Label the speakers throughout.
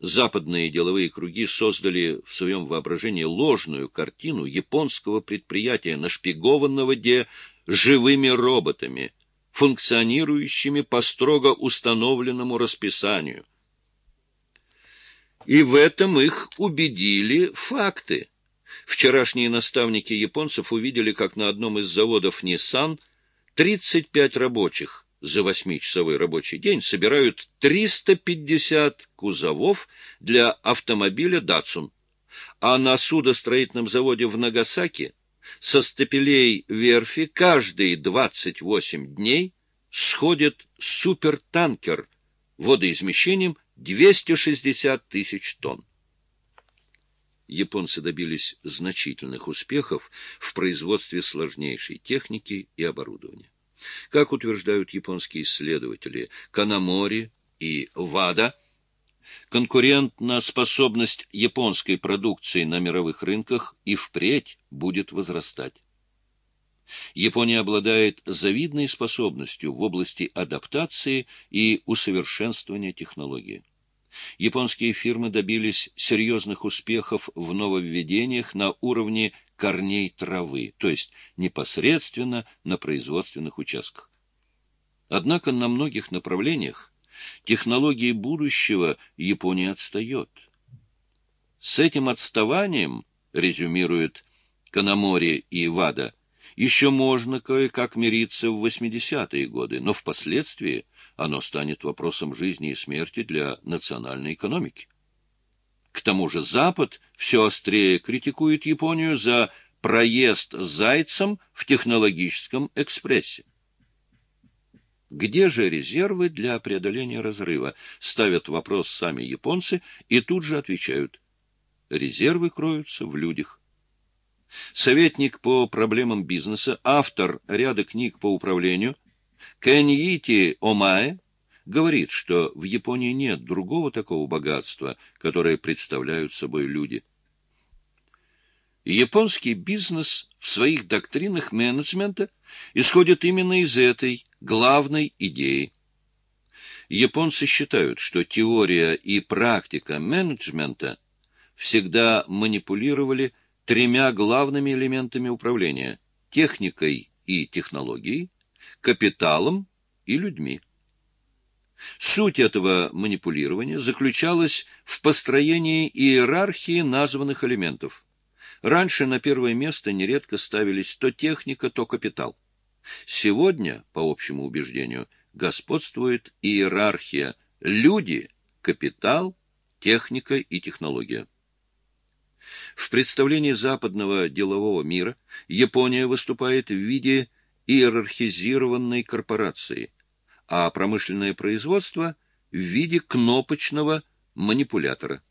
Speaker 1: Западные деловые круги создали в своем воображении ложную картину японского предприятия, нашпигованного де живыми роботами, функционирующими по строго установленному расписанию. И в этом их убедили факты. Вчерашние наставники японцев увидели, как на одном из заводов Nissan 35 рабочих за восьмичасовой рабочий день собирают 350 кузовов для автомобиля «Датсун», а на судостроительном заводе в Нагасаки со стапелей верфи каждые 28 дней сходит супертанкер водоизмещением 260 тысяч тонн. Японцы добились значительных успехов в производстве сложнейшей техники и оборудования. Как утверждают японские исследователи Канамори и Вада, конкурентная способность японской продукции на мировых рынках и впредь будет возрастать. Япония обладает завидной способностью в области адаптации и усовершенствования технологий. Японские фирмы добились серьезных успехов в нововведениях на уровне корней травы, то есть непосредственно на производственных участках. Однако на многих направлениях технологии будущего Япония отстает. С этим отставанием, резюмирует Канамори и Вада, еще можно кое-как мириться в 80-е годы, но впоследствии оно станет вопросом жизни и смерти для национальной экономики. К тому же Запад все острее критикует Японию за проезд зайцем в технологическом экспрессе. Где же резервы для преодоления разрыва? Ставят вопрос сами японцы и тут же отвечают. Резервы кроются в людях. Советник по проблемам бизнеса, автор ряда книг по управлению, Кеньити Омае, говорит, что в Японии нет другого такого богатства, которое представляют собой люди. Японский бизнес в своих доктринах менеджмента исходит именно из этой главной идеи. Японцы считают, что теория и практика менеджмента всегда манипулировали тремя главными элементами управления – техникой и технологией, капиталом и людьми. Суть этого манипулирования заключалась в построении иерархии названных элементов. Раньше на первое место нередко ставились то техника, то капитал. Сегодня, по общему убеждению, господствует иерархия люди, капитал, техника и технология. В представлении западного делового мира Япония выступает в виде иерархизированной корпорации – а промышленное производство в виде кнопочного манипулятора.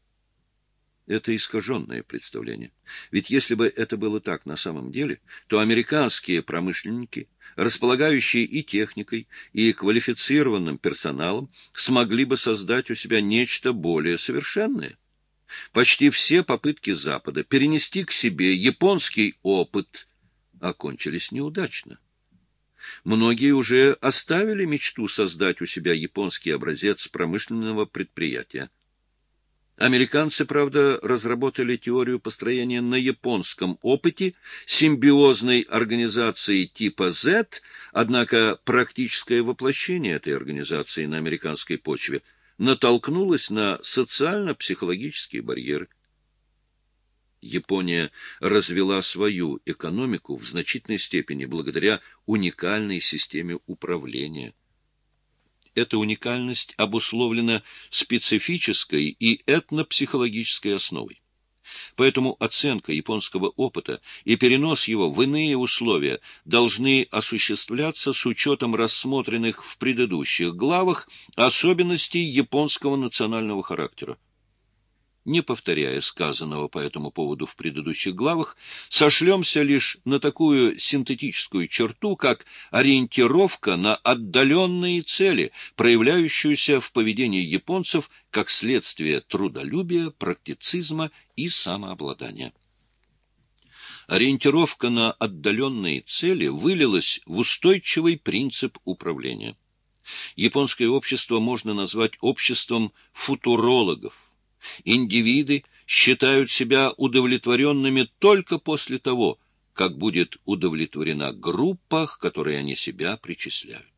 Speaker 1: Это искаженное представление. Ведь если бы это было так на самом деле, то американские промышленники, располагающие и техникой, и квалифицированным персоналом, смогли бы создать у себя нечто более совершенное. Почти все попытки Запада перенести к себе японский опыт окончились неудачно. Многие уже оставили мечту создать у себя японский образец промышленного предприятия. Американцы, правда, разработали теорию построения на японском опыте симбиозной организации типа Z, однако практическое воплощение этой организации на американской почве натолкнулось на социально-психологические барьеры. Япония развела свою экономику в значительной степени благодаря уникальной системе управления. Эта уникальность обусловлена специфической и этнопсихологической основой. Поэтому оценка японского опыта и перенос его в иные условия должны осуществляться с учетом рассмотренных в предыдущих главах особенностей японского национального характера не повторяя сказанного по этому поводу в предыдущих главах, сошлемся лишь на такую синтетическую черту, как ориентировка на отдаленные цели, проявляющуюся в поведении японцев как следствие трудолюбия, практицизма и самообладания. Ориентировка на отдаленные цели вылилась в устойчивый принцип управления. Японское общество можно назвать обществом футурологов, Индивиды считают себя удовлетворенными только после того, как будет удовлетворена группа, к которой они себя причисляют.